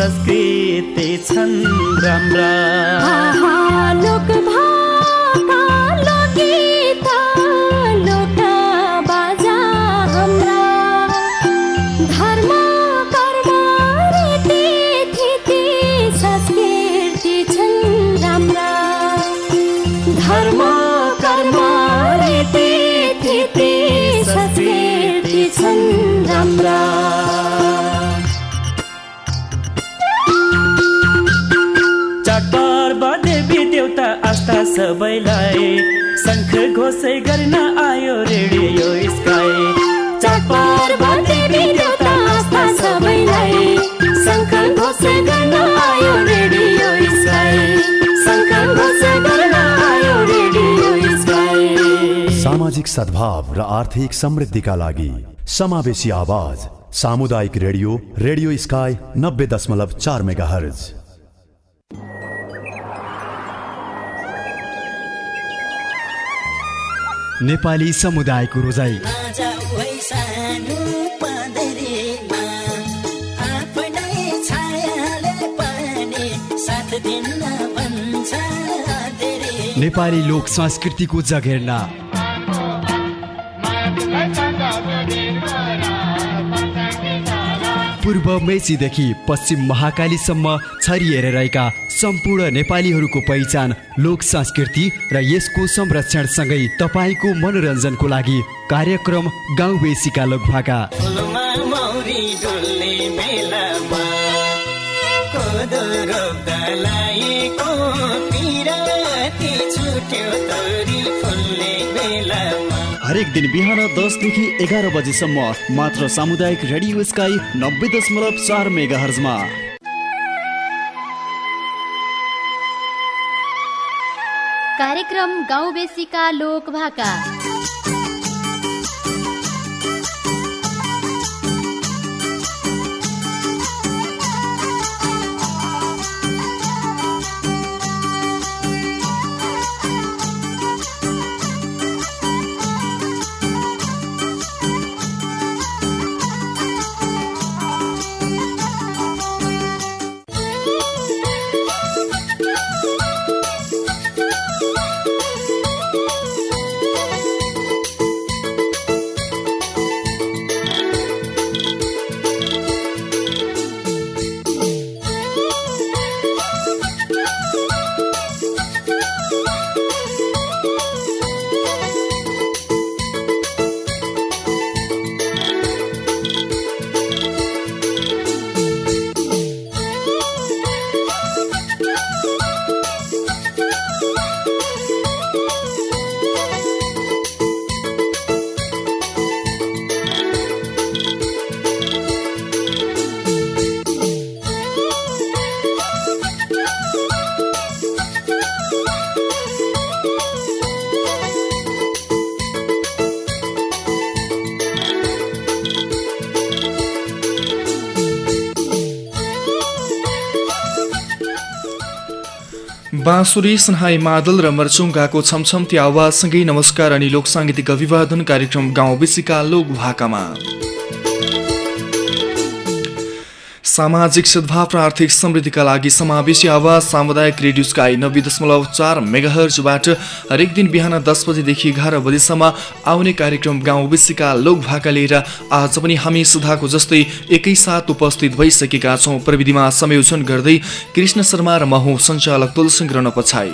संस्कृति छन् राम्रा। सबैलाई शङ्ख घोषै गर्न आयो रेडियो स्काई। सबैलाई घोष गर्न आयो रेडियो स्काई। घोष गर्न आयो रेडियो स्काई। सामाजिक सद्भाव र आर्थिक समृद्धिका लागि समावेशी आवाज सामुदायिक रेडियो रेडियो स्काई नब्बे दशमलव चार मेगा हर्ज नेपाली समुदायको रोजाइ। नेपाली लोक संस्कृतिको जगेर्ना। पूर्व मेचीदेखि पश्चिम महाकालीसम्म छरिएर रहेका सम्पूर्ण नेपालीहरूको पहिचान लोक संस्कृति र यसको संरक्षणसँगै तपाईँको मनोरञ्जनको लागि कार्यक्रम गाउँ बेसीका लोकभाका। हरेक दिन बिहान दसदेखि एघार बजीसम्म मात्र सामुदायिक रेडियो स्काई नब्बे दशमलव चार मेगा हर्जमा कार्यक्रम गाउँ बेसीका लोक बाँसुरी सन्हाई मादल र मर्चुङ्गाको छमछम्ती आवाजसँगै नमस्कार अनि लोक साङ्गीतिक अभिवादन कार्यक्रम गाउँ बेसीका लोक भाकामा। सामाजिक सद्भाव र आर्थिक समृद्धिका लागि समावेशी आवाज सामुदायिक रेडियो स्काई नब्बे दशमलव चार मेगाहर्जबाट हरेक दिन बिहान दस बजेदेखि एघार बजेसम्म आउने कार्यक्रम गाउँ बेसीका लोक भाका लिएर आज पनि हामी सुधाको जस्तै एकैसाथ उपस्थित भइसकेका छौँ। प्रविधिमा संयोजन गर्दै कृष्ण शर्मा र महु सञ्चालक तुलसिंह रन पछाइ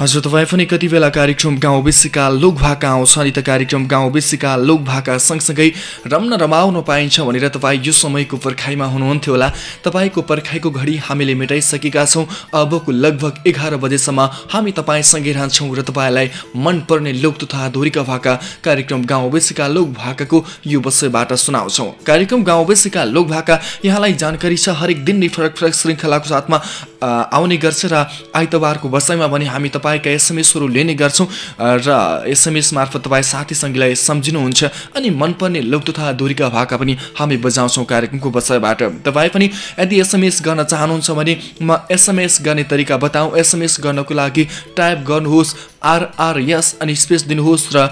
हजुर तपाईँ पनि कति बेला कार्यक्रम गाउँ बेसीका लोक भाका आउँछ अनि त कार्यक्रम गाउँ बेसीका लोक भाका सँगसँगै रम्न रमाउन पाइन्छ भनेर तपाईँ यो समयको पर्खाइमा हुनुहुन्थ्यो होला। तपाईँको पर्खाइको घडी हामीले मेटाइसकेका छौँ। अबको लगभग एघार बजेसम्म हामी तपाईँसँगै रहन्छौँ र तपाईँलाई मनपर्ने लोक तथा धोरीका भाका कार्यक्रम गाउँ बेसीका लोक भाकाको यो विषयबाट सुनाउँछौँ। कार्यक्रम गाउँ बेसीका लोक भाका यहाँलाई जानकारी छ हरेक दिन नै फरक फरक श्रृङ्खलाको साथमा आउने गर्छ र आइतबारको बसाइमा पनि हामी तपाईँका एसएमएसहरू लिने गर्छौँ र एसएमएस मार्फत तपाईँ साथी सङ्गीलाई सम्झिनुहुन्छ अनि मनपर्ने लोक तथा धुरीका भाका पनि हामी बजाउँछौँ कार्यक्रमको बसाइबाट। तपाईँ पनि यदि एसएमएस गर्न चाहनुहुन्छ भने म एसएमएस गर्ने तरिका बताउँ एसएमएस गर्नको लागि टाइप गर्नुहोस्। आरआरएस अनि स्पेस दिनुहोस् र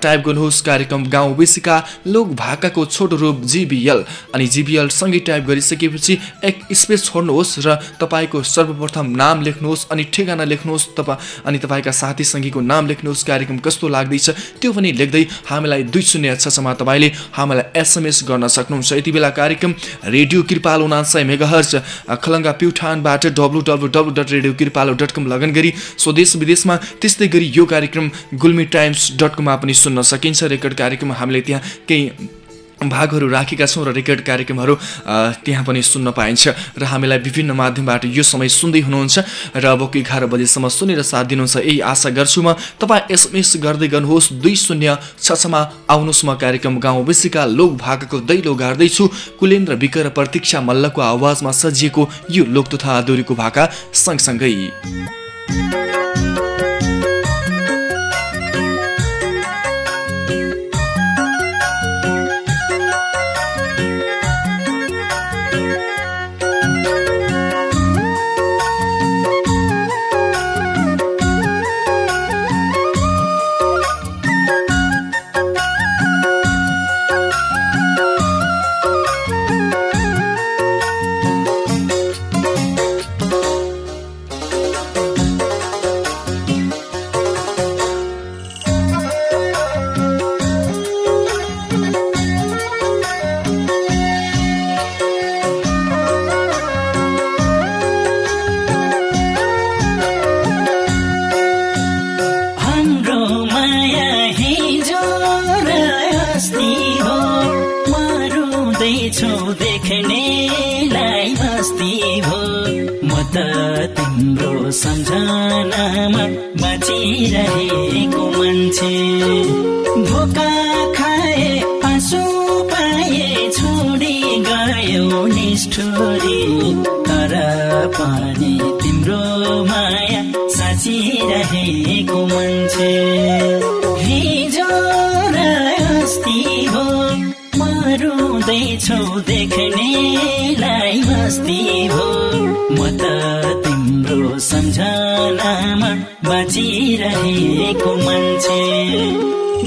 टाइप गर्नुहोस् कार्यक्रम गाउँ बेसीका लोक भाकाको छोटो रूप जिबिएल। अनि जिबिएल सँगै टाइप गरिसकेपछि एक स्पेस छोड्नुहोस् र तपाईँको सर्वप्रथम नाम लेख्नुहोस् अनि ठेगाना लेख्नुहोस् तपाईँ अनि तपाईँका साथी सङ्गीको नाम लेख्नुहोस् कार्यक्रम कस्तो लाग्दैछ त्यो पनि लेख्दै हामीलाई दुई शून्य छमा तपाईँले हामीलाई एसएमएस गर्न सक्नुहुन्छ। यति बेला कार्यक्रम रेडियो कृपाल उनान्सय megahertz Khalanga प्युठानबाट W W W dot radio Kripalo dot com log on गरी स्वदेश विदेशमा त्यस्तै गरी यो कार्यक्रम गुल्मी टाइम्स डट कममा पनि सुन्न सकिन्छ। रेकर्ड कार्यक्रम हामीले त्यहाँ केही भागहरू राखेका छौँ र रेकर्ड कार्यक्रमहरू त्यहाँ पनि सुन्न पाइन्छ र हामीलाई विभिन्न माध्यमबाट यो समय सुन्दै हुनुहुन्छ र अबको एघार बजेसम्म सुनेर साथ दिनुहुन्छ यही आशा गर्छु म। तपाईँ एसएमएस गर्दै गर्नुहोस् दुई शून्य छमा आउनुहोस् म कार्यक्रम गाउँ बेसीका लोक भाकाको दैलो गाड्दैछु। कुलेन्द्र विक र प्रतीक्षा मल्लको आवाजमा सजिएको यो लोक तथा दोहोरीको भाका सँगसँगै। अस्ति हो म त तिम्रो सम्झनामा बाँचिरहेको मान्छे। भोका खाए आँसु पाए छोडी गयो निष्ठुरी। तर पनि तिम्रो माया साँचिरहेको मान्छे। मरुँदैछौ देख्नेलाई मस्ती हो। म त तिम्रो सम्झनामा बाँचिरहेको मान्छे।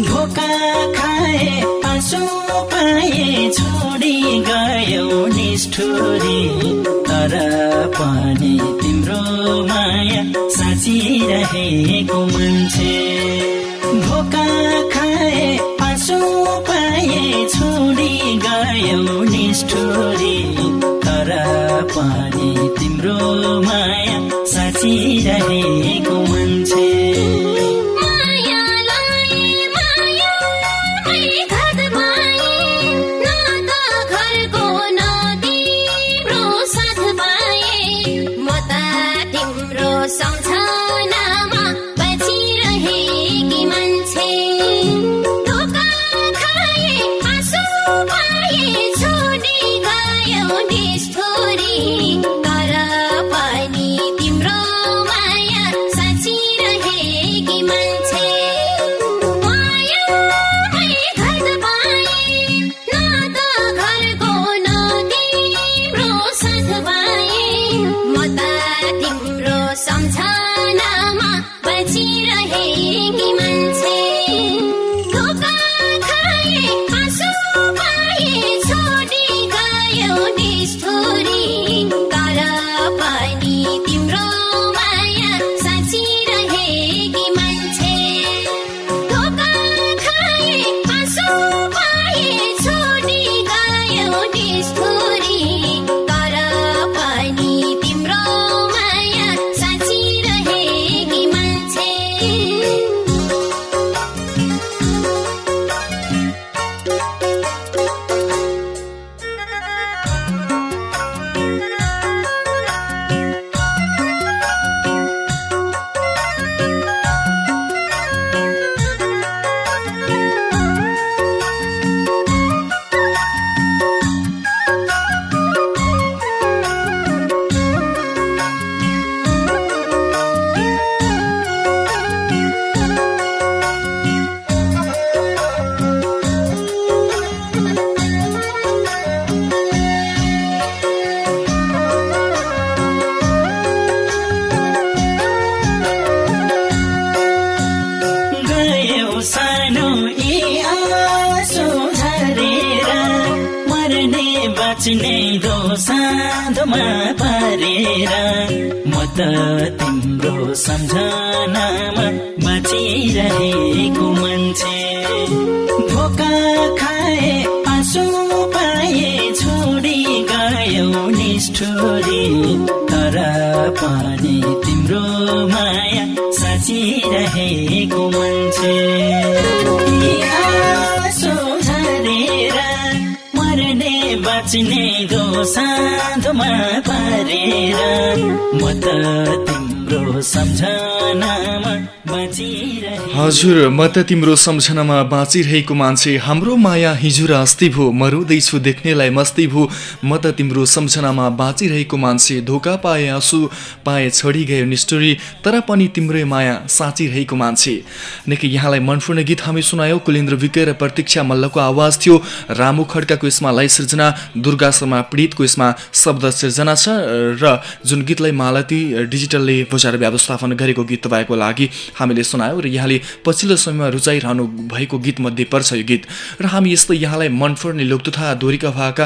भोका खाए आँसु पाए छोडी गयो निष्ठुरी। तर पनि तिम्रो माया साँचिरहेको मान्छे। भोका निष्ठुरी तर पनि तिम्रो माया साँचिरहेको निष्ठुरी तर पनि तिम्रो माया साँचिरहेको मान्छे। यी आँसु झरेर मर्ने बाँच्ने दो साधुमा पारेर म त तिम्रो सम्झनामा हजुर म त तिम्रो सम्झनामा बाँचिरहेको मान्छे हाम्रो माया हिजो र अस्ति भो मरुँदैछु देख्नेलाई मस्ती भो। म त तिम्रो सम्झनामा बाँचिरहेको मान्छे धोका पाए आँसु पाए छडी गयो निष्ठुरी तर पनि तिम्रै माया साँचिरहेको मान्छे। निकै यहाँलाई मनपूर्ण गीत हामी सुनायौँ कुलेन्द्र विके र प्रतीक्षा मल्लको आवाज थियो। रामु खड्काको यसमा लय सृजना दुर्गा शर्मा पीडितको यसमा शब्द सिर्जना छ र जुन गीतलाई मालती डिजिटलले बजार व्यवस्थापन गरेको गीत तपाईँको लागि हामीले सुनायौँ र यहाँले पछिल्लो समयमा रुचाइरहनु भएको गीतमध्ये पर्छ यो गीत। र हामी यस्तो यहाँलाई मनपर्ने लोक तथा दोहोरीका भाका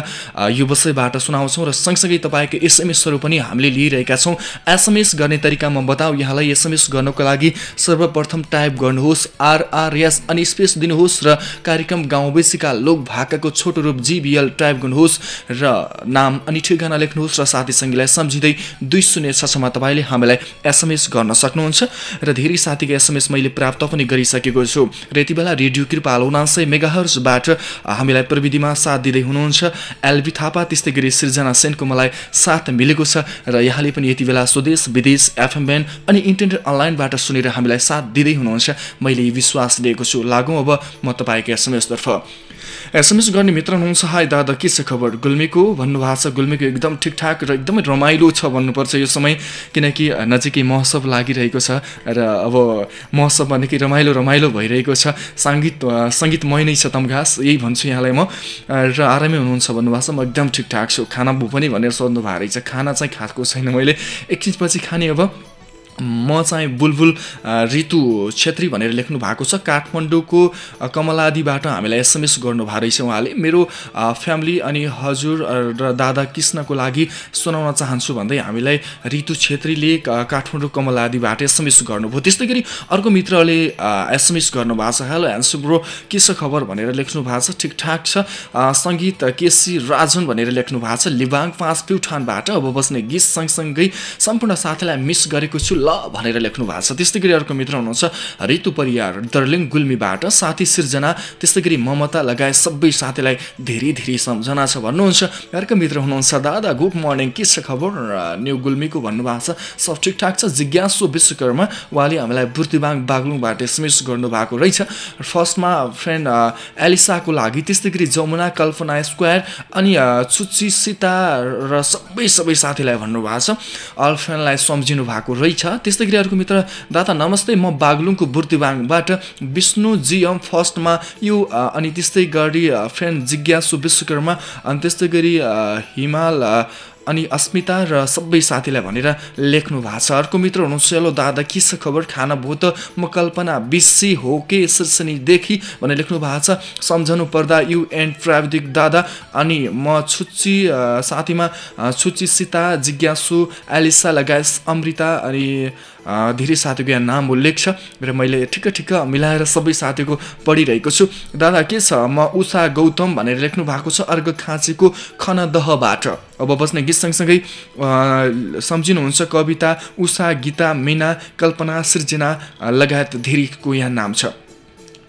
यो विषयबाट सुनाउँछौँ र सँगसँगै तपाईँको एसएमएसहरू पनि हामीले लिइरहेका छौँ। एसएमएस गर्ने तरिका म बताऊ यहाँलाई एसएमएस गर्नको लागि सर्वप्रथम टाइप गर्नुहोस् आरआरएस अनि स्पेस दिनुहोस् र कार्यक्रम गाउँबेसीका लोक भाकाको छोटो रूप जिबिएल टाइप गर्नुहोस् र नाम अनि ठेगाना लेख्नुहोस् र साथी सङ्गीलाई सम्झिँदै दुई शून्य छमा तपाईँले हामीलाई एसएमएस गर्न सक्नुहुन्छ। र धेरै साथीको एसएमएस मैले प्राप्त पनि गरिसकेको छु। र यति बेला रेडियो कृपा उनान्सय मेगाहर्सबाट हामीलाई प्रविधिमा साथ दिँदै हुनुहुन्छ एलबी थापा त्यस्तै गरी सृजना सेनको मलाई साथ मिलेको छ र यहाँले पनि यति बेला स्वदेश विदेश एफएम ब्यान्ड अनि इन्टरनेट अनलाइनबाट सुनेर हामीलाई साथ दिँदै हुनुहुन्छ। मैले विश्वास लिएको छु। लागौँ अब म तपाईँको एसएमएसतर्फ। एसएमएस गर्ने मित्र हुनुहुन्छ। हाई दादा के छ खबर? गुल्मीको भन्नुभएको छ गुल्मीको एकदम ठिकठाक र एकदमै रमाइलो छ भन्नुपर्छ यो समय किनकि नजिकै महोत्सव लागिरहेको छ र अब महोत्सवमा निकै रमाइलो रमाइलो भइरहेको छ। सङ्गीत सङ्गीतमय नै छ तमघास यही भन्छु यहाँलाई म। र आरामै हुनुहुन्छ भन्नुभएको छ म एकदम ठिकठाक छु। खाना भो पनि भनेर सोध्नु भएको रहेछ। खाना चाहिँ खाएको छैन मैले। एकछिनपछि खाने अब म चाहिँ बुलबुल ऋतु छेत्री भनेर लेख्नु भएको छ। काठमाडौँको कमलादीबाट हामीलाई एसएमएस गर्नुभएको रहेछ उहाँले। मेरो फ्यामिली अनि हजुर र दादा कृष्णको लागि सुनाउन चाहन्छु भन्दै हामीलाई ऋतु छेत्रीले काठमाडौँ कमलादीबाट एसएमएस गर्नुभयो। त्यस्तै गरी अर्को मित्रले एसएमएस गर्नुभएको छ। हेलो ह्यान्सु ब्रो के छ खबर भनेर लेख्नु भएको छ? ठिकठाक छ। सङ्गीत केसी राजन भनेर लेख्नु भएको छ। लिबाङ पाँच प्युठानबाट अब बस्ने गीत सँगसँगै सम्पूर्ण साथीलाई मिस गरेको छु। ल भनेर लेख्नु भएको छ। त्यस्तै गरी अर्को मित्र हुनुहुन्छ ऋतु परियार। दर्लिङ गुल्मीबाट साथी सिर्जना। त्यस्तै गरी ममता लगायत सबै साथीलाई धेरै धेरै सम्झना छ भन्नुहुन्छ। अर्को मित्र हुनुहुन्छ दादा गुड मर्निङ के छ खबर? न्यु गुल्मीको भन्नुभएको छ। सब ठिकठाक छ? जिज्ञासु विश्वकर्मा उहाँले हामीलाई बुर्तिबाङ बागलुङबाट एसएमएस गर्नुभएको रहेछ। फर्स्टमा फ्रेन्ड एलिसाको लागि। त्यस्तै गरी जमुना कल्पना स्क्वायर अनि छुच्ची सीता र सबै सबै साथीलाई भन्नुभएको छ। अल फ्रेन्डलाई सम्झिनु भएको रहेछ। त्यस्तै गरी अर्को मित्र दादा नमस्ते म बागलुङको बुर्तिबाङबाट विष्णु जिएम फर्स्टमा यो अनि त्यस्तै गरी फ्रेन्ड जिज्ञासु विश्वकर्मा अनि त्यस्तै गरी हिमाल अनि अस्मिता र सबै साथीलाई भनेर लेख्नु भएको छ। अर्को मित्र हुनुहुन्छ हेलो दादा के छ खबर? खाना भयो त म कल्पना बिसी हो के शीर्षनीदेखि भनेर लेख्नु भएको छ। सम्झनु पर्दा यु एन्ड प्राविधिक दादा अनि म छुच्ची साथीमा छुच्ची सीता जिज्ञासु एलिसा लगायत अमृता अनि धेरै साथीको यहाँ नाम उल्लेख छ र मैले ठिक्क ठिक्क मिलाएर सबै साथीको पढिरहेको छु। दादा के छ? म उषा गौतम भनेर लेख्नु भएको छ अर्घ खाँचीको खनदहबाट। अब बस्ने गीत सँगसँगै सम्झिनुहुन्छ कविता उषा गीता मिना कल्पना सृजना लगायत धेरैको यहाँ नाम छ।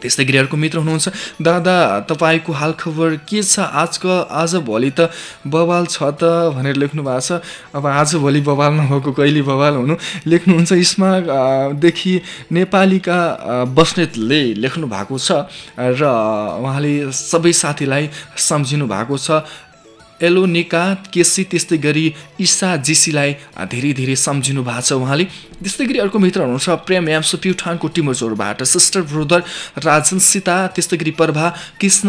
त्यस्तै गरी अर्को मित्र हुनुहुन्छ। दादा तपाईँको हालखबर के छ? आजको आजभोलि त बवाल छ त भनेर लेख्नु भएको छ। अब आजभोलि बवाल नभएको कहिले बवाल हुनु? लेख्नुहुन्छ यसमा देखि नेपालीका बस्नेतले लेख्नु भएको छ र उहाँले सबै साथीलाई सम्झिनु भएको छ। एलोनिका केसी त्यस्तै गरी ईसा जीसीलाई धेरै धेरै सम्झिनु भएको छ उहाँले। त्यस्तै गरी अर्को मित्र हुनुहुन्छ प्रेम याम्सु प्युठानको टिमोचोरबाट सिस्टर ब्रदर राजन सीता त्यस्तै गरी प्रभा कृष्ण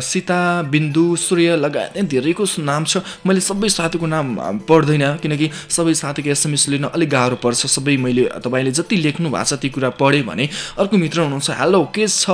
सीता बिन्दु सूर्य लगायत धेरैको नाम छ। मैले सबै साथीको नाम पढ्दैन किनकि सबै साथीको एसएमएस लिन अलिक गाह्रो पर्छ। सबै मैले तपाईँले जति लेख्नु भएको छ ती कुरा पढेँ भने। अर्को मित्र हुनुहुन्छ हेलो के छ?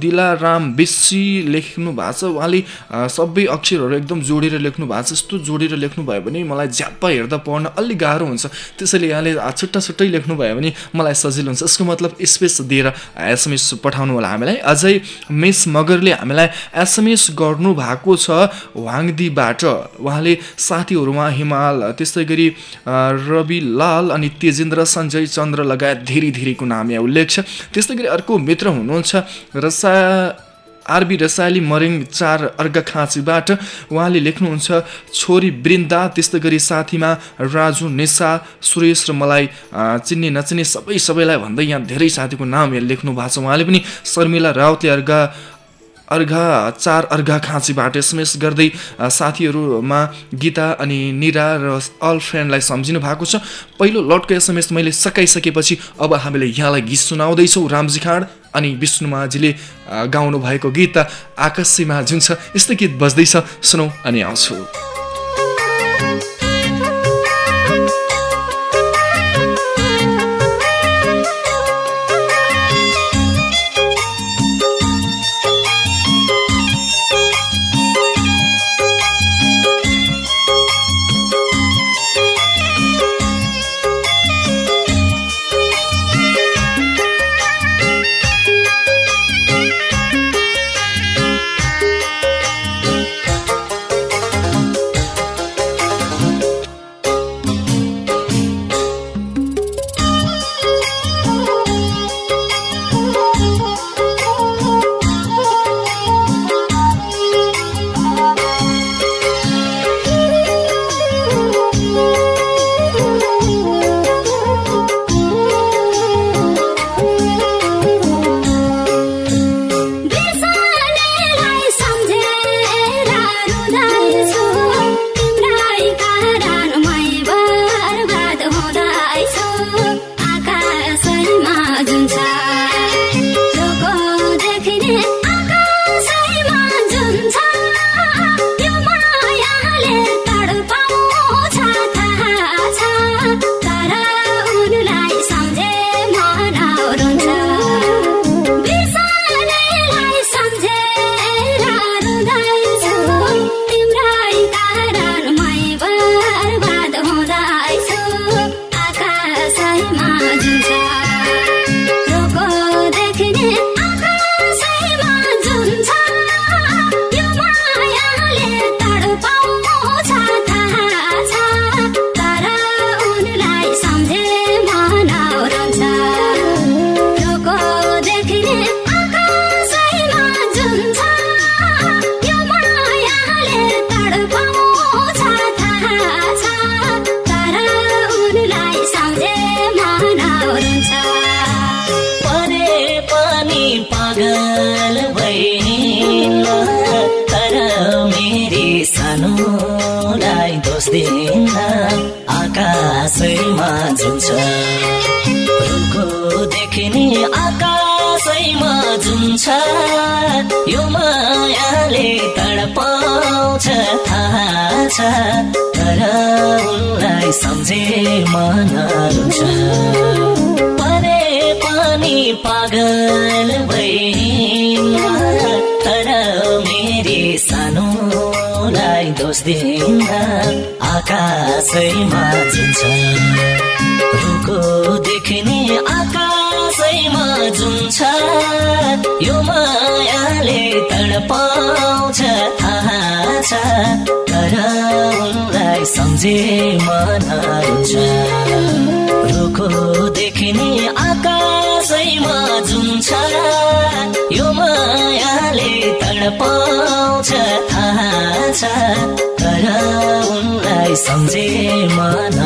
दिलाराम बेसी लेख्नु भएको छ उहाँले। सबै अक्षरहरू अक्षरहरू एकदम जोडेर लेख्नु भएको छ। यस्तो जोडेर लेख्नुभयो भने मलाई झ्याप्प हेर्दा पढ्न अलिक गाह्रो हुन्छ। त्यसैले यहाँले छुट्टा छुट्टै लेख्नुभयो भने मलाई सजिलो हुन्छ। यसको मतलब स्पेस दिएर एसएमएस पठाउनु होला हामीलाई। अझै मिस मगरले हामीलाई एसएमएस गर्नु भएको छ वाङदीबाट। उहाँले साथीहरूमा हिमाल त्यस्तै गरी रवि लाल अनि तेजेन्द्र सञ्जय चन्द्र लगायत धेरै धेरैको नाम यहाँ उल्लेख छ। त्यस्तै गरी अर्को मित्र हुनुहुन्छ रसा आरबी रसाइली मरिङ चार अर्घ खाँचीबाट उहाँले लेख्नुहुन्छ छोरी वृन्दा त्यस्तै गरी साथीमा राजु निसा सुरेश र मलाई चिन्ने नचिन्ने सबै सबैलाई भन्दै यहाँ धेरै साथीको नाम यहाँ लेख्नु भएको छ। उहाँले पनि शर्मिला राउतले अर्घा अर्घा चार अर्घा खाँचीबाट एसएमएस गर्दै साथीहरूमा गीता अनि निरा र अल फ्रेन्डलाई सम्झिनु भएको छ। पहिलो लटको एसएमएस मैले सकाइसकेपछि अब हामीले यहाँलाई गीत सुनाउँदैछौँ। रामजी खाँड अनि विष्णुमाजीले अ, गाउनु भएको गीत आकाशीमा जुन छ यस्तो गीत बज्दैछ। सुनौ अनि आउँछु। पागल भइल तर मेरी सानोलाई दोष दिन आकाशैमा जुन छ रुखो देखिने आकाशैमा जुन छ यो मायाले तडपाउँछ थाहा छ। तर सम्झे मन रुन्छ रुखो देखिने आकाशैमा जुन छ। यो मायाले तडपाउँछ थाहा छ। तर उनलाई सम्झे मन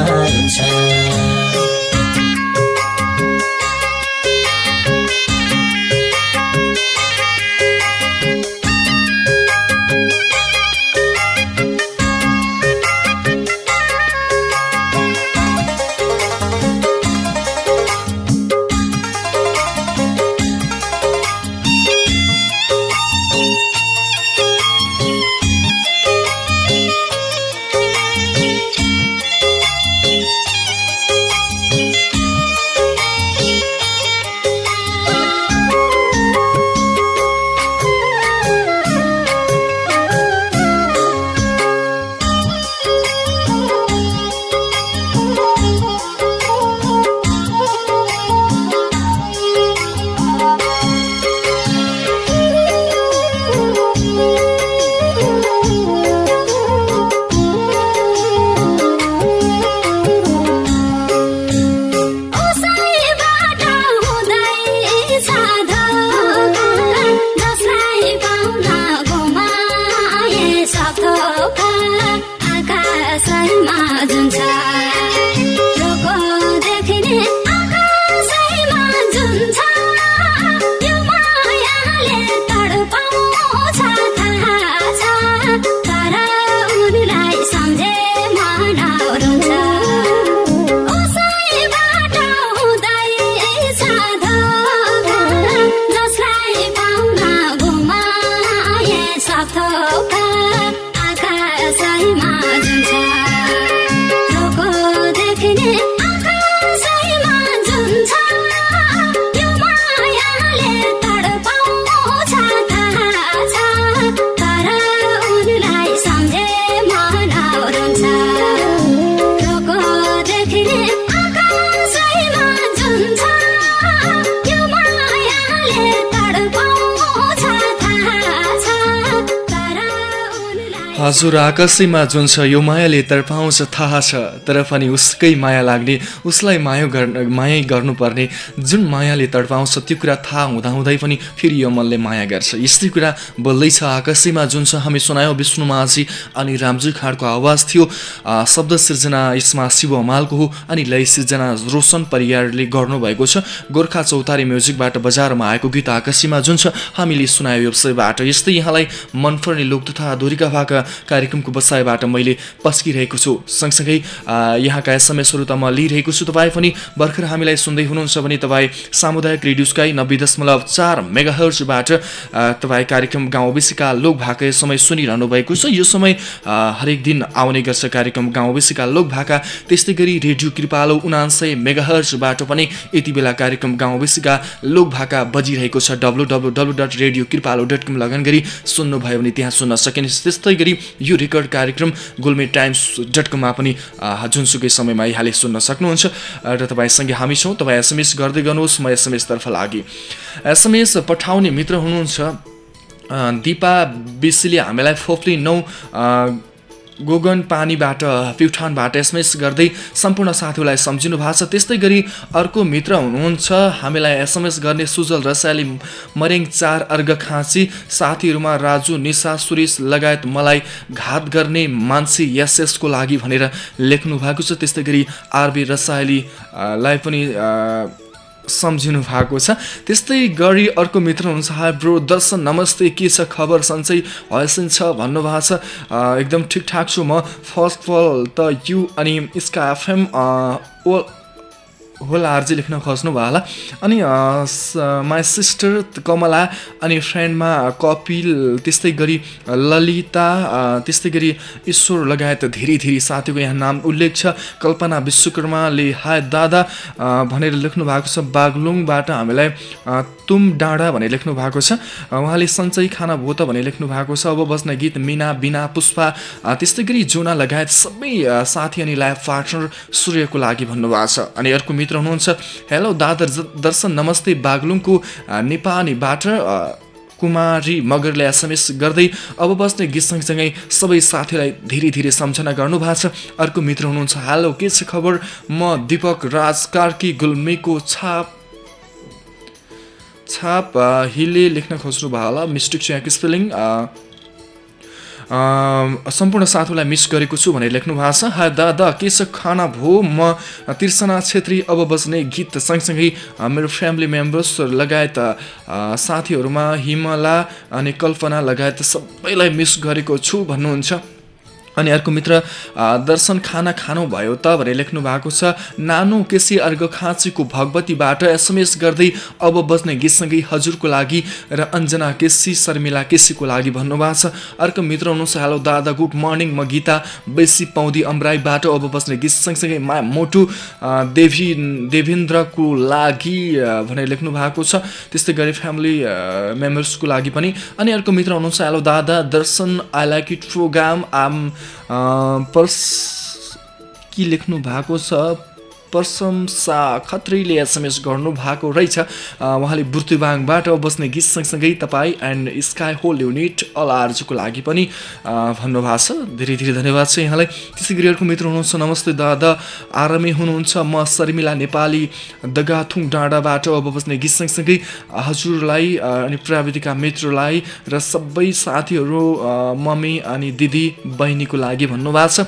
हजुर आकाशैमा जुन छ यो मायाले तडपाउँछ थाहा छ। तर पनि उसकै माया लाग्ने उसलाई माया गर्न माया गर्नुपर्ने जुन मायाले तडपाउँछ त्यो कुरा थाहा हुँदाहुँदै पनि फेरि यो मनले माया गर्छ। यस्तै कुरा बोल्दैछ आकाशैमा जुन छ हामी सुनायौँ विष्णु माझी अनि रामजी खाँडको आवाज थियो। शब्द सिर्जना यसमा शिव हमालको हो अनि लय सिर्जना रोशन परियारले गर्नुभएको छ। गोर्खा चौतारी म्युजिकबाट बजारमा आएको गीत आकाशीमा जुन छ हामीले सुनायो व्यवसायबाट यस्तै यहाँलाई मनपर्ने लोक तथा दोहोरीका भाका कार्यक्रमको बसाइबाट मैले पस्किरहेको छु। सँगसँगै यहाँका एसएमएसहरू त म लिइरहेको छु। तपाईँ पनि भर्खर हामीलाई सुन्दै हुनुहुन्छ भने तपाईँ सामुदायिक रेडियो स्काई नब्बे दशमलव चार मेगा हर्चबाट तपाईँ कार्यक्रम गाउँ बेसीका लोक भाका समय सुनिरहनु भएको छ। यो समय हरेक दिन आउने गर्छ कार्यक्रम गाउँ बेसीका लोक भाका त्यस्तै गरी रेडियो कृपालो उनान्सय मेगा हर्चबाट पनि यति बेला कार्यक्रम गाउँ बेसीका लोक भाका बजिरहेको छ। W W W dot radio Kripalo dot com log on गरी सुन्नुभयो भने त्यहाँ सुन्न सकिन्छ। त्यस्तै गरी यो रेकर्ड कार्यक्रम गुल्मे टाइम्स डट कममा पनि जुनसुकै समयमा यहाँले सुन्न सक्नुहुन्छ। र तपाईँसँगै हामी छौँ। तपाईँ एसएमएस गर्दै गर्नुहोस् म एसएमएसतर्फ लागि। एसएमएस पठाउने मित्र हुनुहुन्छ दिपा बिसीले हामीलाई फोफ्ली नौ गोगन पानीबाट प्युठानबाट एसएमएस गर्दै सम्पूर्ण साथीहरूलाई सम्झिनु भएको छ। त्यस्तै गरी अर्को मित्र हुनुहुन्छ। हामीलाई एसएमएस गर्ने सुजल रसाली मरेङ चार अर्घ खाँची साथीहरूमा राजु निशा सुरेश लगायत मलाई घात गर्ने मान्छे यस यसको लागि भनेर लेख्नु भएको छ। त्यस्तै गरी आरबी रसाइलीलाई पनि सम्झिनु भएको छ। त्यस्तै गरी अर्को मित्र हुनुहुन्छ हाई ब्रो दर्शन नमस्ते के छ खबर सन्चै हयसिन छ भन्नुभएको छ। एकदम ठिकठाक छु म। फर्स्ट अफ अल त यु अनि इसका एफएम ओ होल आरजी लेख्न खोज्नु भयो होला। अनि माई सिस्टर कमला अनि फ्रेन्डमा कपिल त्यस्तै गरी ललिता त्यस्तै गरी ईश्वर लगायत धेरै धेरै साथीको यहाँ नाम उल्लेख छ। कल्पना विश्वकर्माले हाय दादा भनेर लेख्नु भएको छ। बागलुङबाट हामीलाई तुम डाँडा भनेर लेख्नु भएको छ। उहाँले सन्चै खाना भो त भनेर लेख्नु भएको छ। अब बस्ने गीत मिना बिना पुष्पा त्यस्तै गरी जोना लगायत सबै साथी अनि लाइफ पार्टनर सूर्यको लागि भन्नुभएको छ। अनि अर्को मित्र हुनुहुन्छ हेलो दादर दर्शन नमस्ते बागलुङको नेपालीबाट कुमारी मगरले एसएमएस गर्दै अब बस्ने गीत सँगसँगै सबै साथीलाई धेरै धेरै सम्झना गर्नुभएको छ। अर्को मित्र हुनुहुन्छ। हेलो के छ खबर? म दिपक राज कार्की गुल्मीको छाप छाप हिले लेख्न खोज्नु भयो होला। मिस्टेक छ यहाँको स्पेलिङ सम्पूर्ण साथीलाई मिस गरेको छु भनेर लेख्नु भएको छ। हा दादा के छ? खाना भो? म तिर्सना छेत्री अब बज्ने गीत सँगसँगै मेरो फ्यामिली मेम्बर्स लगायत साथीहरूमा हिमला अनि कल्पना लगायत सबैलाई मिस गरेको छु भन्नुहुन्छ। अनि अर्को मित्र दर्शन खाना खानुभयो त भनेर लेख्नु भएको छ नानु केसी अर्घ खाँचीको भगवतीबाट एसएमएस गर्दै अब बज्ने गीतसँगै हजुरको लागि र अञ्जना केसी शर्मिला केसीको लागि भन्नुभएको छ। अर्को मित्र हुनुहुन्छ हेलो दादा गुड मर्निङ म गीता बेसी पाउँदी अमराईबाट अब बस्ने गीत सँगसँगै मा मोटु देवी देवेन्द्रको लागि भनेर लेख्नु भएको छ। त्यस्तै गरी फ्यामिली मेम्बर्सको लागि पनि। अनि अर्को मित्र हुनुहुन्छ हेलो दादा Darshan I like it program आम पर्स के लेख्नु भएको छ प्रशंसा खत्रीले एसएमएस गर्नुभएको रहेछ। उहाँले बुर्तुबाङबाट बस्ने गीत सँगसँगै तपाईँ and sky whole unit all आर्जुको लागि पनि भन्नुभएको छ। धेरै धेरै धन्यवाद छ यहाँलाई। त्यसै गरी अर्को मित्र हुनुहुन्छ। नमस्ते दादा। आरामै हुनुहुन्छ। म शर्मिला नेपाली। दगाथुङ डाँडाबाट अब बस्ने गीत सँगसँगै हजुरलाई अनि प्राविधिका मित्रलाई र सबै साथीहरू मम्मी अनि दिदी बहिनीको लागि भन्नुभएको छ।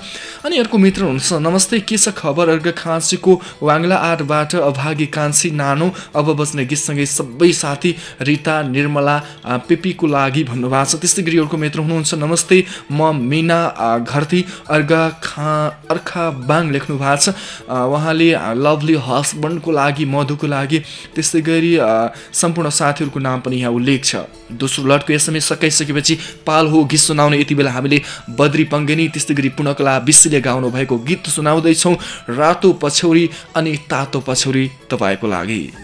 अनि अर्को मित्र हुनुहुन्छ। नमस्ते के छ खबर? अर्घ खाँसीको वाङ्ला आठबाट अभागी कान्छी नानो अब बस्ने गीतसँगै सबै साथी रिता निर्मला पिपीको लागि भन्नुभएको छ। त्यस्तै गरी अर्को मित्र हुनुहुन्छ। नमस्ते म मिना घरती अर्घा खा अर्खा बाङ लेख्नु भएको छ। उहाँले लभली हस्बन्डको लागि मधुको लागि त्यस्तै गरी सम्पूर्ण साथीहरूको नाम पनि यहाँ उल्लेख छ। दोस्रो लटको एसएमएस सकाइसकेपछि पाल हो गीत सुनाउने यति बेला हामीले बद्री पङ्गेनी त्यस्तै गरी पुनकला विश्वले गाउनु भएको गीत सुनाउँदैछौँ रातो पछौरी अनि तातो पछौरी तपाईँको लागि।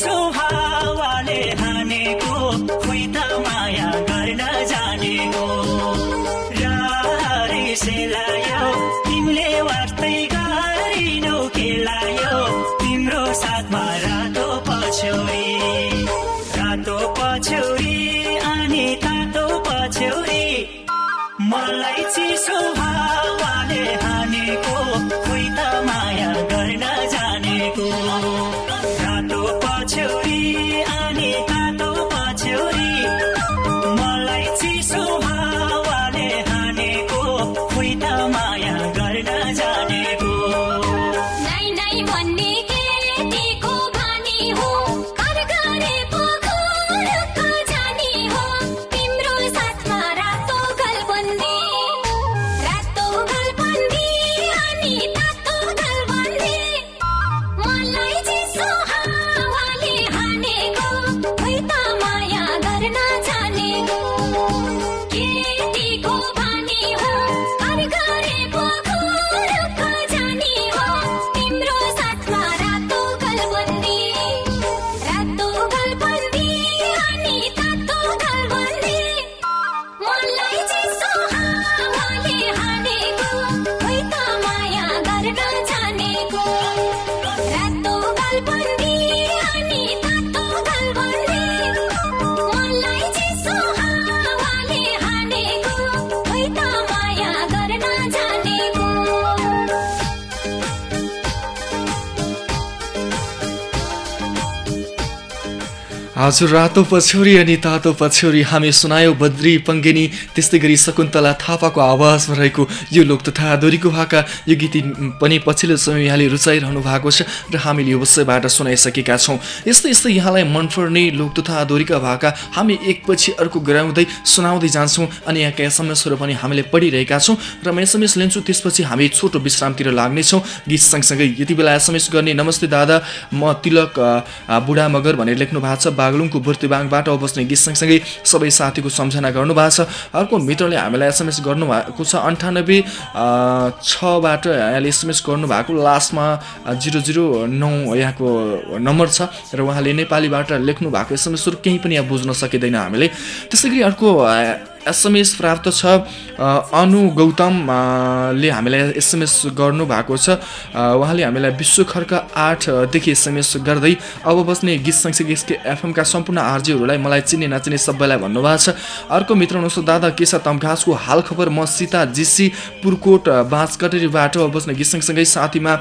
चिसो हावाले हानेको खोइ त माया गर्न जानेको। सेलायो तिमीले वास्तै गरिनौ खेलायो तिम्रो साथमा रातो पछौरी रातो पछौरी अनि तातो पछौरी। मलाई चिसो हजुर रातो पछौरी अनि तातो पछौरी हामी सुनायो बद्री पङ्गेनी त्यस्तै गरी शकुन्तला थापाको आवाजमा रहेको यो लोक तथा दोरीको भाका यो गीत पनि पछिल्लो समय यहाँले रुचाइरहनु भएको छ र हामीले यो विषयबाट सुनाइसकेका छौँ। यस्तै यस्तै यहाँलाई मनपर्ने लोक तथा दोरीका भाका हामी एकपछि अर्को गराउँदै सुनाउँदै जान्छौँ अनि यहाँका एसएमएसहरू पनि हामीले पढिरहेका छौँ र म एसएमएस लिन्छु त्यसपछि हामी छोटो विश्रामतिर लाग्नेछौँ। गीत सँगसँगै यति बेला एसएमएस गर्ने नमस्ते दादा म तिलक बुढा मगर भनेर लेख्नु भएको छ बागलुङको बुर्तिबाङबाट बस्ने गीत सँगसँगै सबै साथीको सम्झना गर्नुभएको छ। अर्को मित्रले हामीलाई एसएमएस गर्नुभएको छ अन्ठानब्बे छबाट यहाँले एसएमएस गर्नुभएको लास्टमा जिरो जिरो नौ यहाँको नम्बर छ र उहाँले नेपालीबाट लेख्नु भएको एसएमएसहरू केही पनि यहाँ बुझ्न सकिँदैन हामीले। त्यसै गरी अर्को एसएमएस प्राप्त छ। अनु गौतम ले हामीलाई एसएमएस गर्नुभएको छ। उहाँले हामीलाई विश्व खर्क आठदेखि एसएमएस गर्दै अब बस्ने गीत सँगसँगै यसको एफएमका सम्पूर्ण आरजीहरूलाई मलाई चिन्ने नचिने सबैलाई भन्नुभएको छ। अर्को मित्र हुनुहुन्छ दादा केसा तमघासको हाल खबर म सीता जिसी पुरकोट बाँसकटेरीबाट अब बस्ने गीत सँगसँगै साथीमा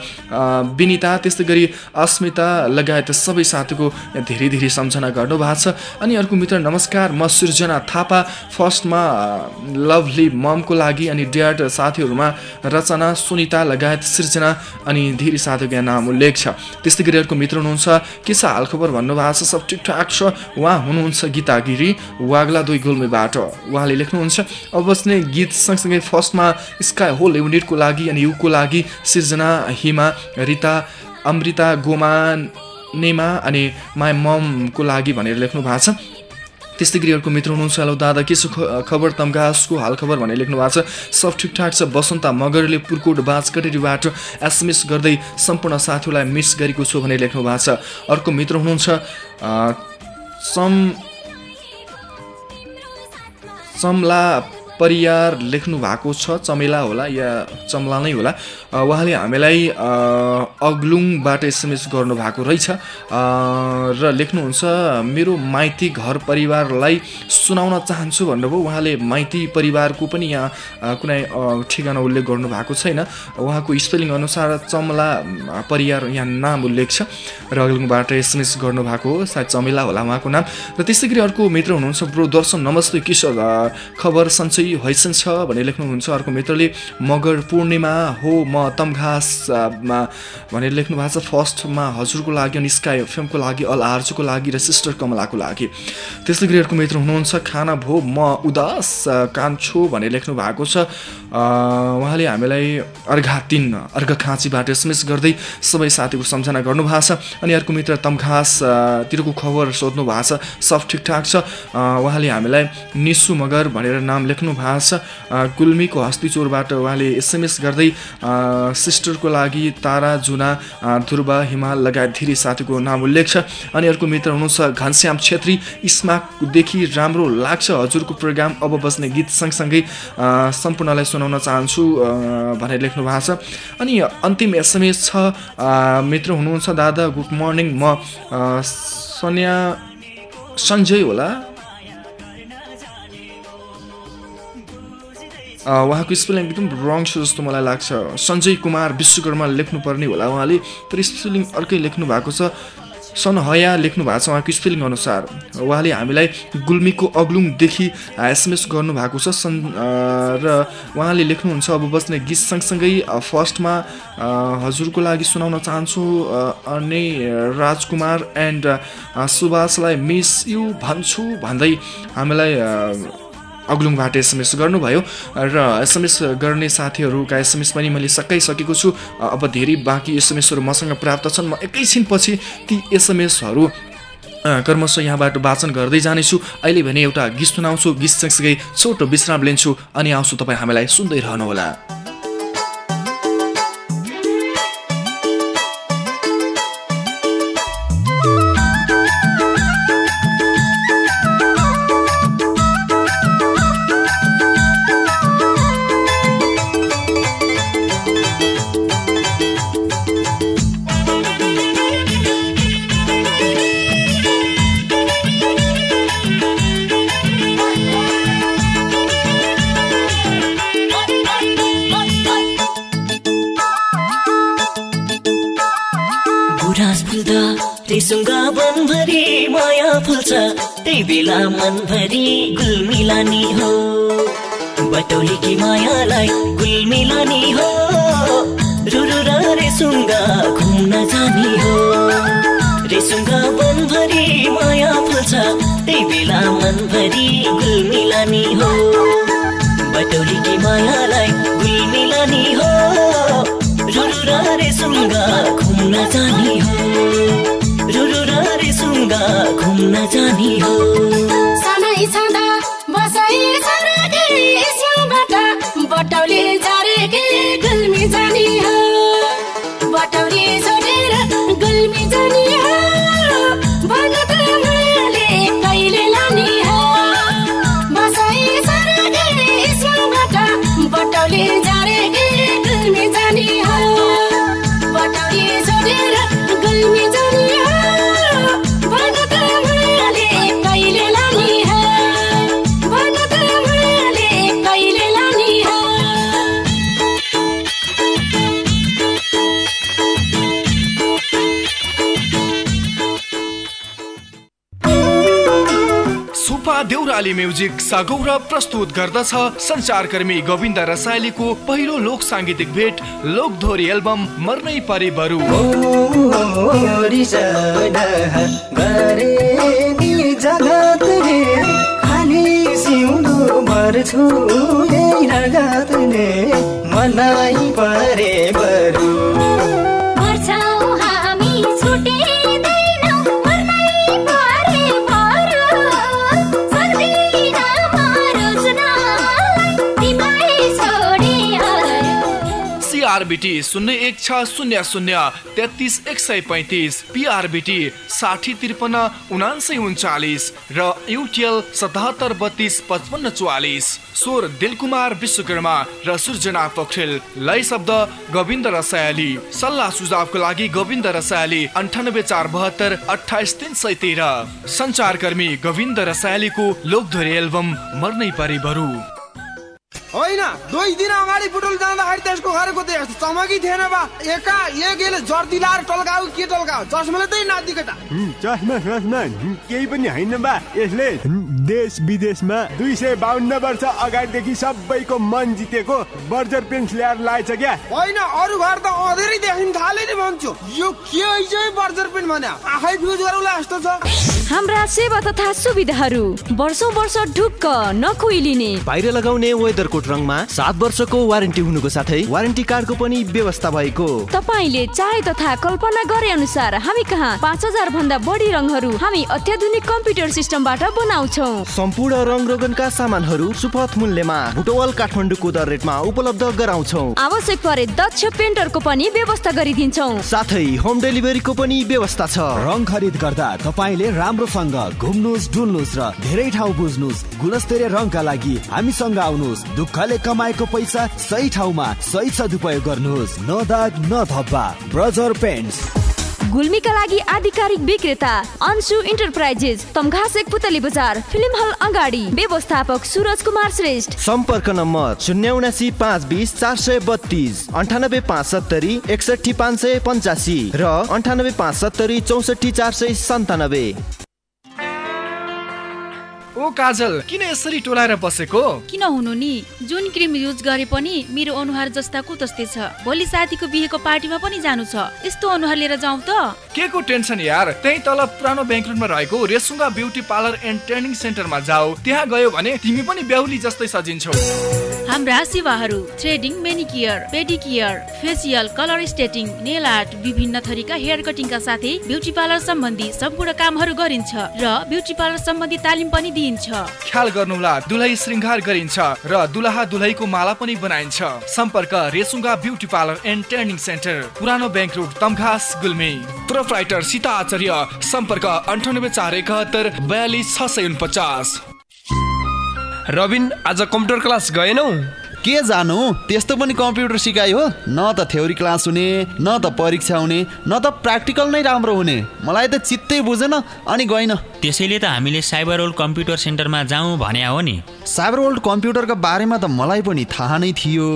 विनिता त्यस्तै गरी अस्मिता लगायत सबै साथीको धेरै धेरै सम्झना गर्नुभएको छ। अनि अर्को मित्र नमस्कार म सृजना थापा फर्स्टमा अ, लभली ममको लागि अनि ड्याड साथीहरूमा रचना सुनिता लगायत सृजना अनि धेरै यहाँ नाम उल्लेख छ। त्यस्तै गरी अर्को मित्र हुनुहुन्छ के छ हालखबर भन्नुभएको छ सब ठिकठाक छ उहाँ हुनुहुन्छ गीता गिरी वाग्ला दुई गुल्मीबाट। उहाँले लेख्नुहुन्छ अब बस्ने गीत सँगसँगै फर्स्टमा स्काई होल युनिटको लागि अनि युको लागि सृजना हिमा रिता अमृता गोमा नेमा अनि माई ममको लागि भनेर लेख्नु भएको छ। त्यस्तै गरी मित्र हुनुहुन्छ। हेलो दादा के छ खबर? तम्घासको हालखबर भनेर लेख्नु भएको छ। सब ठिकठाक छ। बसन्ता मगरले पुर्कोट बाँचकटेरीबाट एसएमएस गर्दै सम्पूर्ण साथीहरूलाई मिस गरेको छु भनेर लेख्नु भएको छ। अर्को मित्र हुनुहुन्छ सम चम्ला परियार लेख्नु भएको छ चमेला होला या चम्ला नै होला। उहाँले हामीलाई अग्लुङबाट एसएमएस गर्नुभएको रहेछ। र लेख्नुहुन्छ मेरो माइती घर परिवारलाई सुनाउन चाहन्छु भन्नुभयो। उहाँले माइती परिवारको पनि यहाँ कुनै ठेगाना उल्लेख गर्नुभएको छैन। उहाँको स्पेलिङ अनुसार चमला परियार यहाँ नाम उल्लेख छ। र अग्लुङबाट एसएमएस गर्नुभएको हो सायद चमेला होला उहाँको नाम। र त्यस्तै गरी अर्को मित्र हुनुहुन्छ ब्रो दर्शन नमस्ते किशोर। खबर सन्चै हैसन छ भनेर लेख्नुहुन्छ। अर्को मित्रले मगर पूर्णिमा हो म तमघासमा भनेर लेख्नु भएको छ। फर्स्टमा हजुरको लागि अनि स्काई एफएमको लागि अल आर्जुको लागि र सिस्टर कमलाको लागि। त्यस्तै गरी अर्को मित्र हुनुहुन्छ खाना भो म उदास कान्छो भनेर लेख्नु भएको छ। उहाँले हामीलाई अर्घा तिन अर्घ खाँचीबाट एसएमएस गर्दै सबै साथीको सम्झना गर्नुभएको छ। अनि अर्को मित्र तमघास अ, तिरको खबर सोध्नु भएको छ। सब ठिकठाक छ? उहाँले हामीलाई निसु मगर भनेर नाम लेख्नु भएको छ। गुल्मीको हस्तिचोरबाट उहाँले एसएमएस गर्दै सिस्टरको लागि तारा जुना ध्रुव हिमाल लगायत धेरै साथीको नाम उल्लेख छ। अनि अर्को मित्र हुनुहुन्छ घनश्याम छेत्री। इस्माकदेखि राम्रो लाग्छ हजुरको प्रोग्राम। अब बस्ने गीत सँगसँगै सम्पूर्णलाई सुनाउन चाहन्छु भनेर लेख्नु भएको छ। अनि अन्तिम एसएमएस छ। मित्र हुनुहुन्छ दादा गुड मर्निङ। म सन्या सञ्जय होला। उहाँको स्पेलिङ एकदम रङ छ जस्तो मलाई लाग्छ। सञ्जय कुमार विश्वकर्मा लेख्नुपर्ने होला उहाँले। तर स्पेलिङ अर्कै लेख्नु भएको छ। सनहया लेख्नु भएको छ उहाँको स्पेलिङ अनुसार? उहाँले हामीलाई गुल्मीको अग्लुङदेखि एसएमएस गर्नुभएको छ सन् र उहाँले लेख्नुहुन्छ अब बस्ने गीत सँगसँगै फर्स्टमा हजुरको लागि सुनाउन चाहन्छु अनि राजकुमार एन्ड सुभाषलाई मिस यु भन्छु भन्दै हामीलाई अग्लुङबाट एसएमएस गर्नुभयो र एसएमएस गर्ने साथीहरूका एसएमएस पनि मैले सकाइसकेको छु। अब धेरै बाँकी एसएमएसहरू मसँग प्राप्त छन्। म एकैछिनपछि ती एसएमएसहरू क्रमशः यहाँबाट वाचन गर्दै जानेछु। अहिले भने एउटा गीत सुनाउँछु। गीत सँगसँगै छोटो विश्राम लिन्छु। अनि आउँछु तपाईँ हामीलाई सुन्दै रहनुहोला। रेसुङ्गा वनभरि माया फुल्छ त्यही बेला मनभरि गुलमिलानी हो। बटौलीकी मायालाई गुलमिलानी हो। रुरु र रेसुङ्गा घुम्न जाने हो। रेसुङ्गा वनभरि माया फुल्छ त्यही बेला मनभरि गुलमिलानी हो। बटौलीकी मायालाई गुलमिलानी हो। रुरु र रेसुङ्गा घुम्न जाने हो। घुम्न जाने हो। बटौली झरेकी गुल्मी देउराली म्युजिक सगौरव प्रस्तुत गर्दछ संचारकर्मी गोविन्द रसाइलीको पहिलो लोक साङ्गीतिक भेट लोकधोरी एल्बम मर्नै परे बरु। मनाइ परे बरु। अरू सिआरबिटी शून्य एक छ शून्य शून्य तेत्तिस एक सय पैँतिस। पिआरबिटी साठी त्रिपन्न उनान्सय उन्चालिस र युटिएल सतहत्तर बत्तिस पचपन्न चौवालिस। स्वर दिलकुमार विश्वकर्मा र सृजना पोखरेल लय शब्द गोविन्द रसायली। सल्लाह सुझावको लागि गोविन्द रसायली अन्ठानब्बे चार बहत्तर अठाइस तिन सय तेह्र। सञ्चारकर्मी गोविन्द रसायलीको लोकधोरी एल्बम मर्नै परे बरु। होइन दुई दिन अगाडि बुटुल जाँदाखेरि त्यसको गरेको त यस्तो चमकी थिएन बा। एका एक यसले जर्दी लाएर टल्काऊ के टल्काऊ चस्माले त्यही नाति केटा। चस्मा चस्मा केही पनि होइन बा यसले। देश विदेशमा दुई सय बाहन्न वर्ष अगाडिदेखि सबैको मन जितेको बर्जर पेन्स ल्याएर लाएछ क्या। होइन अरू घर त अँधेरै देखिन थाले नि भन्छु। यो के चाहिँ बर्जर पेन भने आफै फ्युज गरौँला जस्तो छ। हाम्रा सेवा तथा सुविधाहरू वर्षौँ वर्ष ढुक्क नखोइलिने। बाहिर लगाउने वेदर कोट रङमा सात वर्षको वारेन्टी हुनुको साथै वारेन्टी कार्डको पनि व्यवस्था भएको। तपाईँले चाहे तथा कल्पना गरे अनुसार हामी कहाँ पाँच हजार भन्दा बढी रङहरू हामी अत्याधुनिक कम्प्युटर सिस्टमबाट बनाउँछौ। सम्पूर्ण रङ रोगनका सामानहरू सुपथ मूल्यमा बुटवल काठमाडौँको दर रेटमा उपलब्ध गराउँछौ। आवश्यक परे दक्ष पेन्टरको पनि व्यवस्था गरिदिन्छौ। साथै होम डेलिभरीको पनि व्यवस्था छ। रङ खरिद गर्दा तपाईँले राम्रोसँग घुम्नुहोस् डुल्नुहोस् र धेरै ठाउँ बुझ्नुहोस्। गुणस्तरीय रङका लागि हामीसँग आउनुहोस्। दुःखले कमाएको पैसा सही ठाउँमा सही सदुपयोग गर्नुहोस्। न दाग न धब्बा ब्रजर पेन्ट्स गुल्मीका लागि आधिकारिक विक्रेता अन्सु इन्टरप्राइजेस तमघासेक पुतली बजार फिल्म हल अगाडि। व्यवस्थापक सुरज कुमार श्रेष्ठ। सम्पर्क नम्बर शून्य उनासी पाँच बिस चार सय बत्तिस अन्ठानब्बे पाँच सत्तरी एकसठी पाँच सय पन्चासी र अन्ठानब्बे पाँच सत्तरी चौसठी चार सय सन्तानब्बे। ओ काजल किन यसरी टोलाएर बसेको? किन हुनु नि? जुन क्रिम युज गरे पनि मेरो अनुहार जस्ताको तस्तै छ। भोलि साथीको बिहेको पार्टीमा पनि जानु छ। यस्तो अनुहार लिएर जाउँ त। के को टेन्सन यार? त्यही तल पुरानो ब्याङ्क रोडमा रहेको Resunga beauty parlour and training सेन्टरमा जाऊ। त्यहाँ गयो भने तिमी पनि बेहुली जस्तै सजिन्छौ। हाम्रा सेवाहरू threading manicure pedicure facial colour स्टेटिङ nail art विभिन्न थरीका हेयर कटिङका साथै ब्युटी पार्लर सम्बन्धी सम्पूर्ण कामहरू गरिन्छ र ब्युटी पार्लर सम्बन्धी तालिम पनि दिइन्छ। ख्याल गर्नुहोला दुलही श्रृङ्गार गरिन्छ र दुलहा दुलहीको माला पनि बनाइन्छ। सम्पर्क Resunga beauty parlour and training centre पुरानो bank road Tamghas Gulmi. Proprietor Sita Acharya सम्पर्क अन्ठानब्बे चार एकात्तर बयालिस छ सय उनपचास। रबिन आज कम्प्युटर क्लास गएनौ? के जानु? त्यस्तो पनि कम्प्युटर सिकाइ हो। न त थ्योरी क्लास हुने न त परीक्षा हुने न त प्र्याक्टिकल नै राम्रो हुने। मलाई त चित्तै बुझेन अनि गइन त्यसैले त हामीले साइबर वर्ल्ड कम्प्युटर सेन्टरमा जाउँ भने हो नि। साइबर वर्ल्ड कम्प्युटरको बारेमा त मलाई पनि थाहा नै थियो।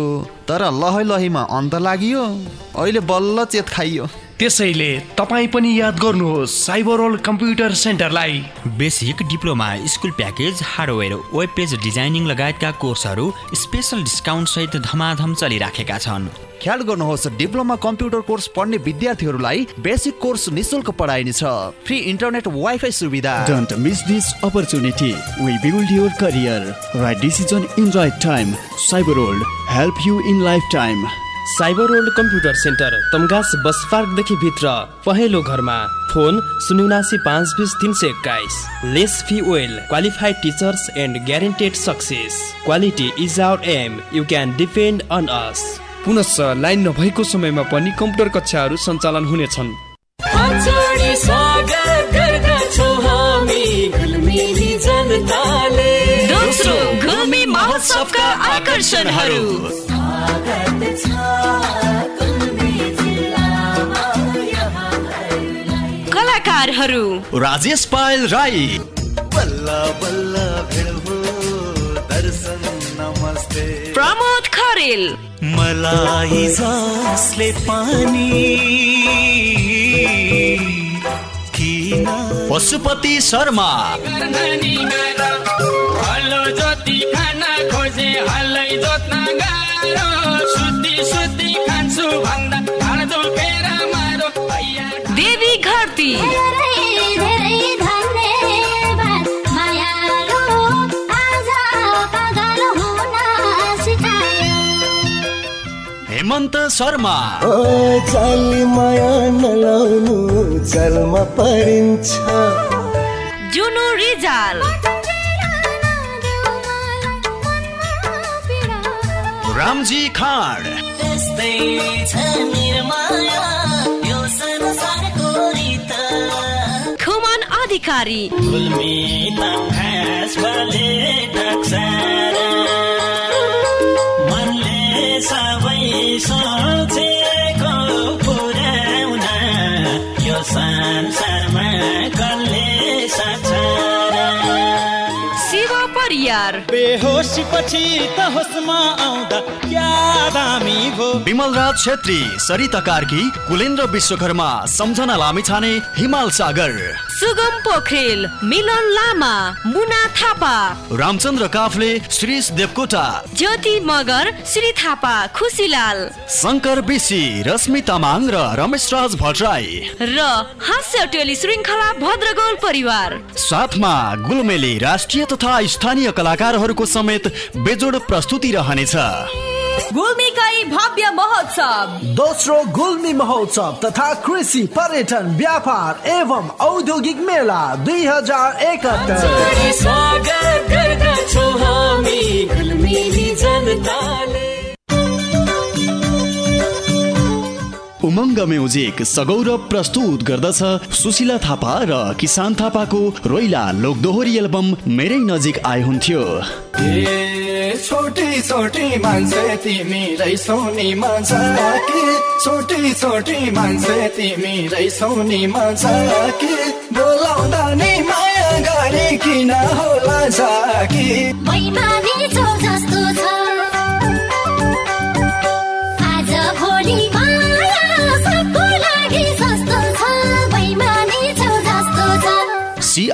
तर लहै लहैमा अन्त लागि अहिले बल्ल चेत खाइयो। त्यसैले तपाईँ पनि याद गर्नुहोस् cyber world computer सेन्टरलाई basic diploma school package hardware web page designing लगायतका कोर्सहरू स्पेसल डिस्काउन्ट सहित धमाधम चलिराखेका छन् ख्याल गर्नुहोस् डिप्लोमा कम्प्युटर कोर्स पढ्ने विद्यार्थीहरूलाई बेसिक कोर्स निशुल्क पढाइनेछ फ्री इन्टरनेट वाइफाई सुविधा Don't miss this opportunity. We build your career. Right decision in right time. Cyber World help you in lifetime. Cyber world computer centre Tamghas bus पार्कदेखि भित्र पहेँलो घरमा। Phone शून्य उनासी पाँच बिस तिन सय एक्काइस। Less fee well qualified teachers and guaranteed success quality is our aim you can depend on us पुनश्च लाइन नभएको समयमा पनि कम्प्युटर कक्षाहरू सञ्चालन हुनेछन्। दोस्रो घुमी महोत्सवका आकर्षणहरू। कलाकारहरू। राजेश पायल राई। बल्ल बल्ल हो दर्शन नमस्ते प्रमोद खरेल। मलाई जसले पानी। किन पशुपति शर्मा। हलो जोती खाना खोजे हलै जोत्न गाह्रो। सुत्ती सुत्ती खान्छु भन्दा ढाड जोपेर मारो। देवी घरती। धेरै धेरै धन्यवाद। मायालु आज पागल हुन सिकायो। हेमन्त शर्मा। जाली माया नलाउनु जलमा परिन्छ। जुनु रिजाल। रामजी खाँड। खुमन अधिकारी। मनले सबै परियार बेहोसी पछि त होसमा आउँदा क्या दामी भो। विमल राज छेत्री सरिता कार्की कुलेन्द्र विश्वकर्मा सम्झना लामिछाने हिमाल सागर। सुगम पोखरेल मिलन लामा मुना थापा। रामचन्द्र काफले श्रीष देवकोटा। ज्योति मगर श्री थापा खुसीलाल। शङ्कर बेसी रश्मि तामाङ र रमेश राज भट्टराई। र हास्य टोली श्रृङ्खला भद्रगोल परिवार। साथमा गुलमेली राष्ट्रिय तथा स्थानीय कलाकारहरूको समेत बेजोड प्रस्तुति रहनेछ। भव्य महोत्सव। दोस्रो गुल्मी महोत्सव तथा कृषि पर्यटन व्यापार एवं औद्योगिक मेला दुई हजार एकहत्तर। उमङ्ग म्युजिक सगौरव प्रस्तुत गर्दछ सुशीला थापा र किसान थापाको रोइला लोकदोहोरी एल्बम मेरै नजिक आए हुन्थ्यो। छोटी छोटी मान्छे तिमी रहेछौ नि मजा कि? छोटी छोटी मान्छे तिमी रहेछौ नि मजा कि? बोलाउँदा नि माया गरी किन होला जाकी? बैमानी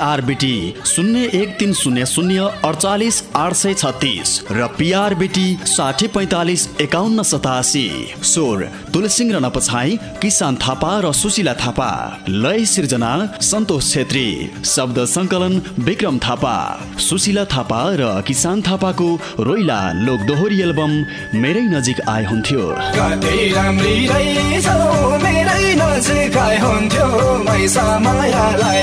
सिआरबिटी शून्य एक तिन शून्य शून्य अडचालिस आठ सय छत्तिस र पिआरबिटी साठी पैँतालिस एकाउन्न सतासी। स्वर तुलसिंह र नपछाई किसान थापा र सुशीला थापा। लय सिर्जना सन्तोष छेत्री। शब्द सङ्कलन विक्रम थापा। सुशीला थापा र किसान थापाको रोइला लोकदोहोरी एल्बम मेरै नजिक आए हुन्थ्यो। मेरै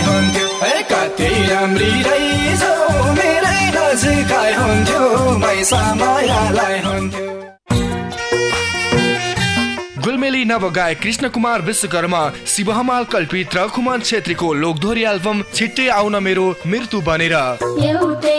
हुन्थ्यो। कति राम्री रहेछौ मेरै नजिक हुन्थ्यो मैसा मायालाई हुन्थ्यो। गुलमेली नवगायक कृष्ण कुमार विश्वकर्मा शिव हमाल कल्पित र खुमान छेत्रीको लोकधोरी एल्बम छिट्टै आउन मेरो मृत्यु बनेर। एउटै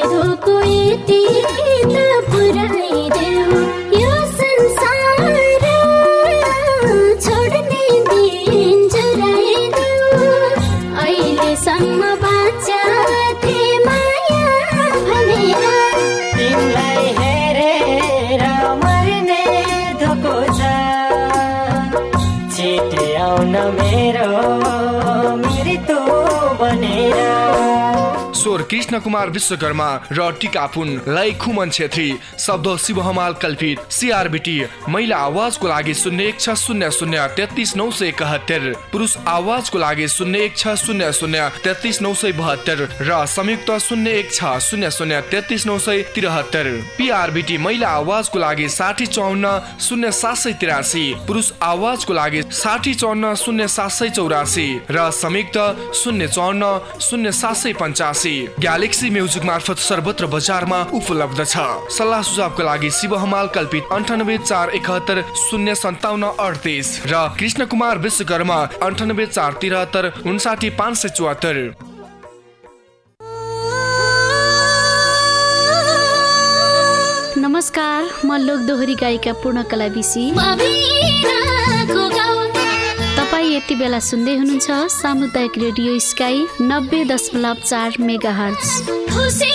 कृष्ण कुमार विश्वकर्मा र टिकापुन लय खुमन छेत्री शब्द शिव हमाल कल्पित सिआरबिटी महिला आवाजको लागि शून्य एक छ शून्य शून्य तेत्तिस नौ सय एकहत्तर पुरुष आवाजको लागि शून्य एक छ शून्य शून्य तेत्तिस नौ सय बहत्तर र संयुक्त शून्य एक छ शून्य शून्य तेत्तिस नौ सय त्रिहत्तर। पिआरबिटी महिला आवाजको लागि साठी चौन्न शून्य सात सय तिरासी पुरुष आवाजको लागि साठी चौन्न शून्य सात सय चौरासी र संयुक्त शून्य चौन्न शून्य सात सय पञ्चासी। ग्यालेक्सी म्युजिक मार्फत सर्वत्र बजारमा उपलब्ध छ। सल्लाह सुझावको लागि शिव हमाल कल्पित अन्ठानब्बे चार एकहत्तर शून्य सन्ताउन्न अडतिस र कृष्ण कुमार विश्वकर्मा अन्ठानब्बे चार तिहत्तर उन्साठी पाँच सय चुहत्तर। नमस्कार म लोकदोहोरी गायिका पूर्णकला विशी यति बेला सुन्दै हुनुहुन्छ सामुदायिक रेडियो स्काई नब्बे दशमलव चार मेगा हर्च खुसी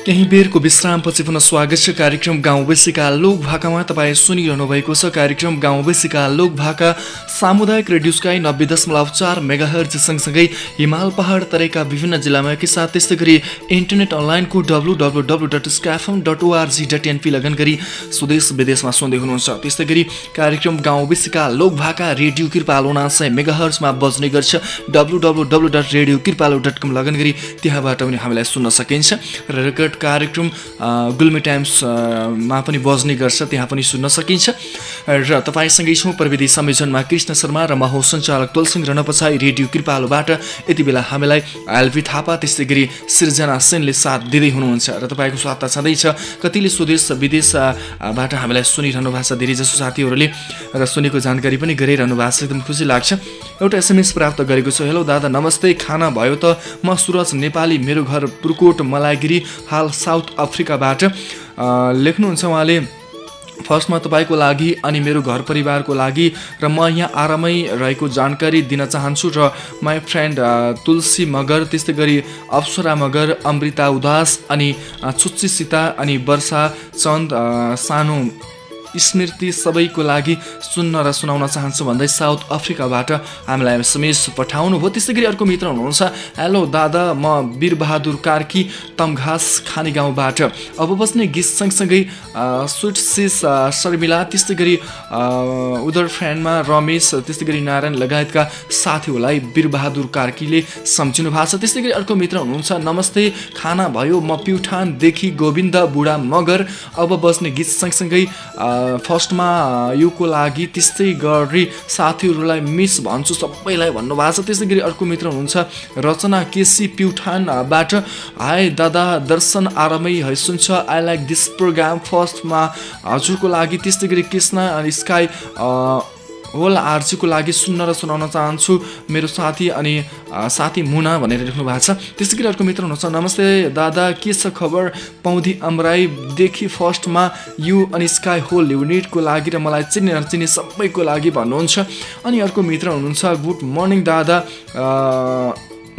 केही बेरको विश्रामपछि पुनः स्वागत छ कार्यक्रम गाउँ बेसीका लोक भाकामा। तपाईँ सुनिरहनु भएको छ कार्यक्रम गाउँ बेसीका लोक भाका। सामुदायिक रेडियो स्काई नब्बे दशमलव चार मेगाहर्ज सँगसँगै हिमाल पहाड तराईका विभिन्न जिल्लामा के साथ त्यस्तै गरी इन्टरनेट अनलाइनको W W W dot स्क्याफम dot ORG dot NP log on गरी स्वदेश विदेशमा सुन्दै हुनुहुन्छ। त्यस्तै गरी कार्यक्रम गाउँ बेसीका लोक भाका रेडियो कृपाल उनासय मेगाहर्जमा बज्ने गर्छ। W W W dot radio Kripalo dot com log on गरी त्यहाँबाट पनि हामीलाई सुन्न सकिन्छ। र रेकर्ड कार्यक्रम गुल्मी टाइम्समा पनि बज्ने गर्छ त्यहाँ पनि सुन्न सकिन्छ। र तपाईँसँगै छौँ प्रविधि संयोजनमा कृष्ण शर्मा र म सञ्चालक तुलसिंह रनपछाइ रेडियो कृपालोबाट। यति बेला हामीलाई एलभी थापा त्यस्तै गरी सृजना सेनले साथ दिँदै हुनुहुन्छ र तपाईँको त छँदैछ कतिले स्वदेश विदेशबाट हामीलाई सुनिरहनु भएको छ धेरै जसो साथीहरूले र सुनेको जानकारी पनि गराइरहनु भएको छ एकदम खुसी लाग्छ। एउटा एसएमएस प्राप्त गरेको छु। हेलो दादा नमस्ते खाना भयो त? म सुरज नेपाली मेरो घर पुर्कोट मलाइगिरी हाल साउथ अफ्रिकाबाट। लेख्नुहुन्छ उहाँले फर्स्टमा तपाईँको लागि अनि मेरो घर परिवारको लागि र म यहाँ आरामै रहेको जानकारी दिन चाहन्छु र माई फ्रेन्ड तुलसी मगर त्यस्तै गरी अप्सरा मगर अमृता उदास अनि छुच्ची सीता अनि वर्षा चन्द सानो स्मृति सबैको लागि सुन्न र सुनाउन चाहन्छु भन्दै साउथ अफ्रिकाबाट हामीलाई एसएमएस पठाउनु भयो त्यस्तै गरी अर्को मित्र हुनुहुन्छ। हेलो दादा म वीरबहादुर कार्की तमघास खाने गाउँबाट अब बस्ने गीत सँगसँगै सिस शर्मिला त्यस्तै गरी उदर फ्रेन्डमा रमेश त्यस्तै गरी नारायण लगायतका साथीहरूलाई वीरबहादुर कार्कीले सम्झिनु भएको छ। त्यस्तै गरी अर्को मित्र हुनुहुन्छ नमस्ते खाना भयो म प्युठानदेखि गोविन्द बुढा मगर अब बस्ने गीत सँगसँगै फर्स्टमा योको लागि त्यस्तै गरी साथीहरूलाई मिस भन्छु सबैलाई भन्नुभएको छ। त्यस्तै गरी अर्को मित्र हुनुहुन्छ रचना केसी प्युठानबाट हाई दादा दर्शन आरामै है सुन्छ आई लाइक दिस प्रोग्राम फर्स्टमा हजुरको लागि त्यस्तै गरी कृष्ण अनि स्काई होल आरजीको लागि सुन्न र सुनाउन चाहन्छु मेरो साथी अनि साथी मुना भनेर लेख्नु भएको छ। त्यस्तै गरी अर्को मित्र हुनुहुन्छ। नमस्ते दादा के छ खबर? पौधी अमराईदेखि फर्स्टमा यु अनि स्काई होल युनिटको लागि र मलाई चिन्ने नचिन्ने सबैको लागि भन्नुहुन्छ। अनि अर्को मित्र हुनुहुन्छ गुड मर्निङ दादा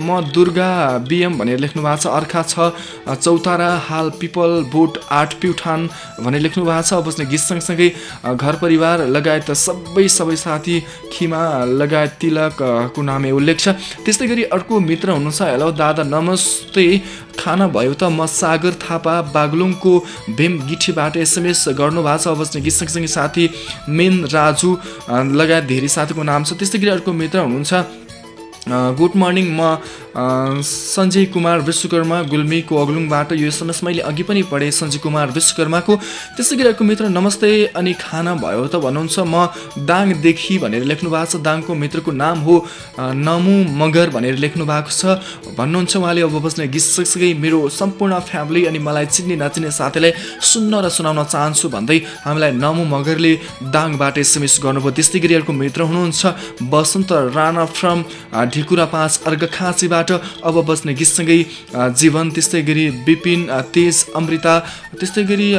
म दुर्गा बिएम भनेर लेख्नु भएको छ अर्खा छ चौतारा हाल पिपल बोट आठ प्युठान भनेर लेख्नु भएको छ। बस्ने गीत सँगसँगै घर परिवार लगायत सबै सबै साथी खिमा लगायत तिलकको नामै उल्लेख छ। त्यस्तै गरी अर्को मित्र हुनुहुन्छ हेलो दादा नमस्ते। खाना भयो त म सागर थापा बागलुङको भेम गिठीबाट एसएमएस गर्नुभएको छ। बस्ने गीत सँगसँगै साथी मेन राजु लगायत धेरै साथीको नाम छ। त्यस्तै गरी अर्को मित्र हुनुहुन्छ गुड मर्निङ म सञ्जय कुमार विश्वकर्मा गुल्मीको अग्लुङबाट यो एसएमएस मैले अघि पनि पढेँ। सञ्जय कुमार विश्वकर्माको। त्यस्तै गरी मित्र नमस्ते अनि खाना भयो त भन्नुहुन्छ। म दाङदेखि भनेर लेख्नु भएको छ। दाङको मित्रको नाम हो नमु मगर भनेर लेख्नु भएको छ। भन्नुहुन्छ उहाँले अब बस्ने गीत सँगसँगै मेरो सम्पूर्ण फ्यामिली अनि मलाई चिन्ने नचिन्ने साथीलाई सुन्न र सुनाउन चाहन्छु भन्दै हामीलाई नमु मगरले दाङबाट एसएमएस गर्नुभयो। त्यस्तै गरी अर्को मित्र हुनुहुन्छ बसन्त राणा फ्रम ढिकुरा पाँच अर्घखाँचीबाट अब बस्ने गीतसँगै जीवन त्यस्तै गरी विपिन तेज अमृता त्यस्तै गरी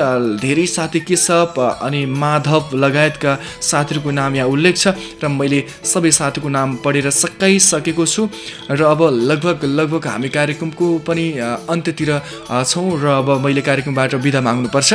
धेरै साथी केशव अनि माधव लगायतका साथीहरूको नाम यहाँ उल्लेख छ र मैले सबै साथीको नाम पढेर सकाइसकेको छु र अब लगभग लगभग हामी कार्यक्रमको पनि अन्त्यतिर छौँ र अब मैले कार्यक्रमबाट बिदा माग्नुपर्छ।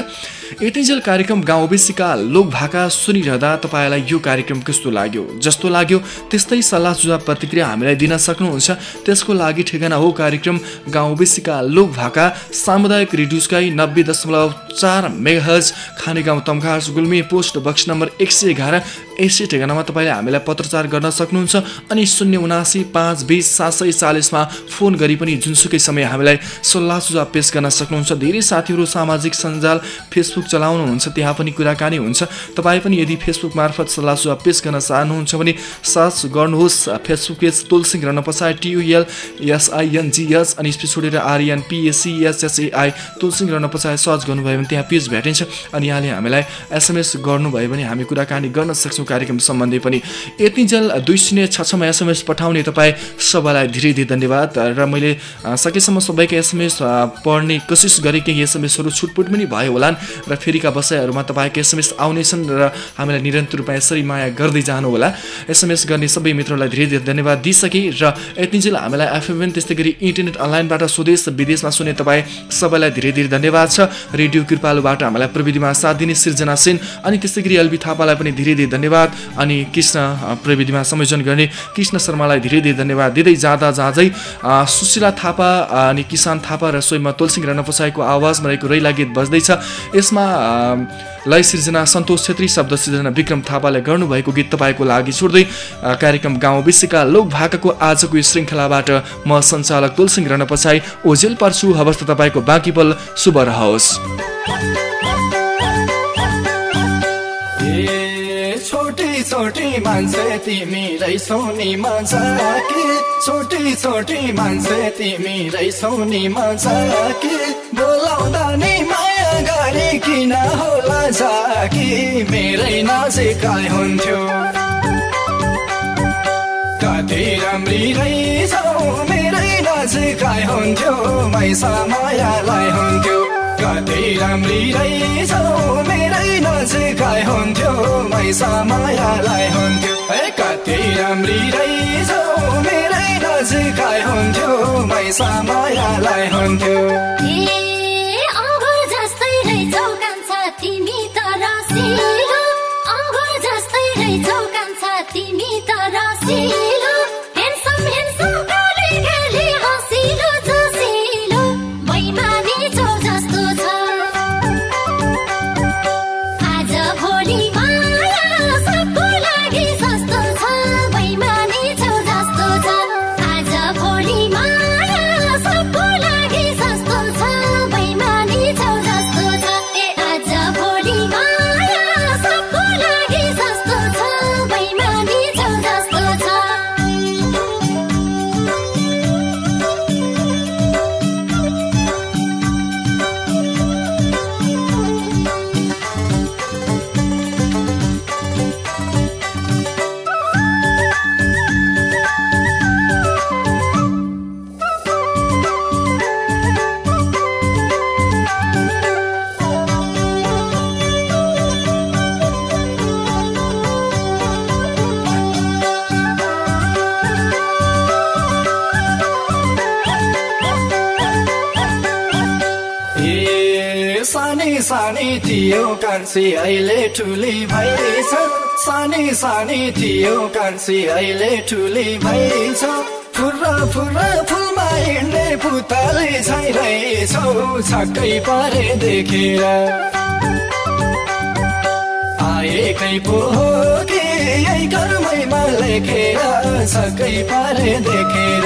यतिन्जेल कार्यक्रम गाउँ बेसीका लोक भाका सुनिरहँदा तपाईँलाई यो कार्यक्रम कस्तो लाग्यो? जस्तो लाग्यो त्यस्तै सल्लाह सुझाव प्रतिक्रिया हामीलाई दिन सक्नुहुन्छ। त्यसको लागि ठेगाना हो कार्यक्रम गाउँ बेसीका लोक भाका सामुदायिक रेडियो स्काई नब्बे दशमलव चार मेगाहज खाने गाउँ Tamghas Gulmi post box number एक सय एघार यसै ठेगानामा तपाईँले हामीलाई पत्रचार गर्न सक्नुहुन्छ अनि शून्य उनासी पाँच बिस सात सय चालिसमा फोन गरी पनि जुनसुकै समय हामीलाई सल्लाह सुझाव पेस गर्न सक्नुहुन्छ। धेरै साथीहरू सामाजिक सञ्जाल फेसबुक चलाउनुहुन्छ त्यहाँ पनि कुराकानी हुन्छ। तपाईँ पनि यदि फेसबुक मार्फत सल्लाह सुझाव पेस गर्न चाहनुहुन्छ भने सर्च गर्नुहोस्। फेसबुक पेज तुलसिंह रन पछाडि टियुएल एसआइएनजिएस अनि छोडेर आरएन पिएससिएसएसएआई तुलसिंह रन पछाडि सर्च गर्नुभयो भने त्यहाँ पेज भेटिन्छ अनि यहाँले हामीलाई एसएमएस गर्नुभयो भने हामी कुराकानी गर्न सक्छौँ कार्यक्रम सम्बन्धी पनि। यतिन्जेल दुई शून्य छ छमा एसएमएस पठाउने तपाईँ सबैलाई धेरै धेरै धन्यवाद। र मैले सकेसम्म सबैको एसएमएस पढ्ने कोसिस गरेँ केही एसएमएसहरू छुटपुट पनि भयो होलान्। र फेरिका बसाइहरूमा तपाईँको एसएमएस आउनेछन् र हामीलाई निरन्तर रूपमा यसरी माया गर्दै जानुहोला। एसएमएस गर्ने सबै मित्रहरूलाई धेरै धेरै धन्यवाद दिइसकेँ। र यतिन्जेल हामीलाई एफएमएन त्यस्तै गरी इन्टरनेट अनलाइनबाट स्वदेश विदेशमा सुने तपाईँ सबैलाई धेरै धेरै धन्यवाद छ। रेडियो कृपालुबाट हामीलाई प्रविधिमा साथ दिने सिर्जना सेन अनि त्यस्तै गरी एलबी थापालाई पनि धेरै धेरै धन्यवाद अनि कृष्ण प्रविधिमा संयोजन गर्ने कृष्ण शर्मालाई धेरै धेरै धन्यवाद। दिँदै जाँदा जाँदै सुशीला थापा अनि किसान थापा र सोहीमा तुलसिंह रणपसाईको आवाजमा रहेको रैला गीत बज्दैछ। यसमा लय सिर्जना सन्तोष छेत्री शब्द सिर्जना विक्रम थापाले गर्नुभएको गीत तपाईँको लागि छोड्दै कार्यक्रम गाउँ विश्वका लोक भाकाको आजको यो श्रृङ्खलाबाट म सञ्चालक तुलसिंह रणपसाई ओझेल पर्छु हवस् त तपाईँको बाँकी पल। शुभ रहोस्। छोटी छोटी मान्छे तिमी रहेछौ नि मजा कि? छोटी छोटी मान्छे तिमी रहेछौ नि कि? बोलाउँदा नि माया गरी किन होला जाकी? मेरै नजिकाइ हुन्थ्यो। कति राम्री रहेछौ मेरै नजिकाइ हुन्थ्यो। मैसा मायालाई हुन्थ्यो। कति राम्री रहेछौ मेरै नजिकाइ हुन्थ्यो मैसा मायालाई हुन्थ्यो ए कति मेरै नजिकाइ हुन्थ्यो मैसा मायालाई तिमी त रसिलो थियो कान्छी अहिले ठुली भएछ सानी सानी थियो कान्छी अहिले ठुली भएछ फुर्रा फुर्रा फुलमा हिँड्ने पुतली छाइरहेछौ। छक्कै परे देखेर। आएकै पो हो कि यही कर्मैमा लेखेर। छक्कै परे देखेर।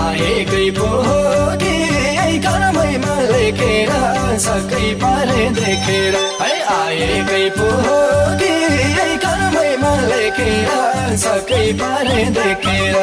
आएकै पो हो कि यही कर्मैमा लेखेर। छक्कै परे देखेर। आएकै पो कि कर्मैमा लेखेर छक्कै परे देखेर।